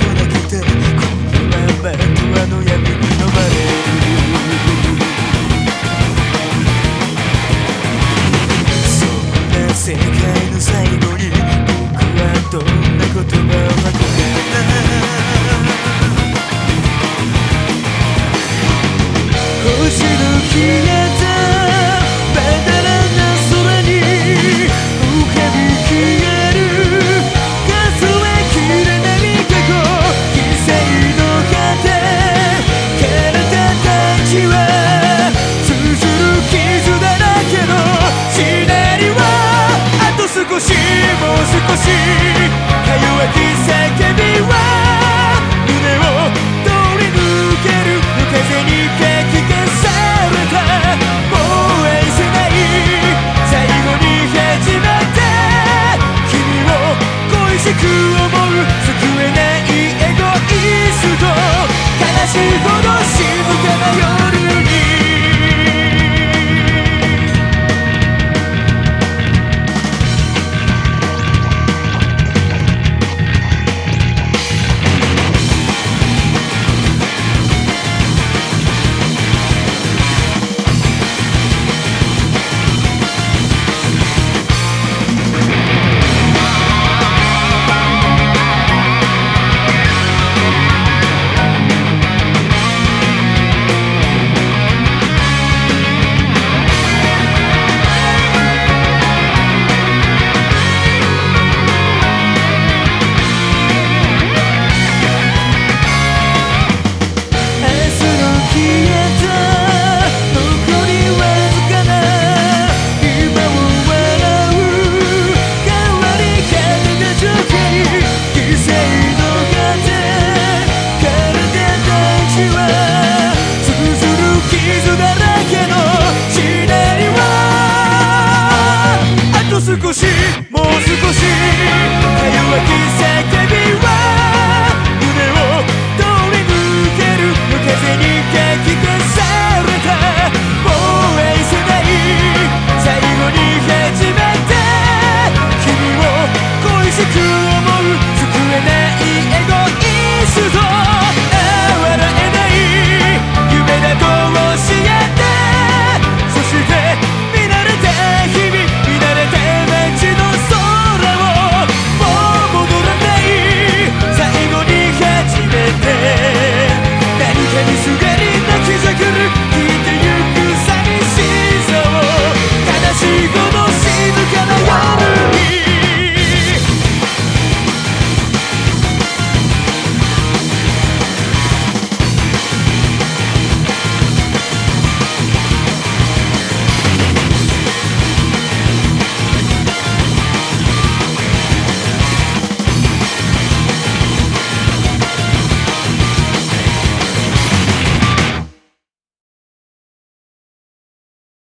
このままドアのそんな世界の最後に僕はどんな言葉を吐く少しもう少し通わ季節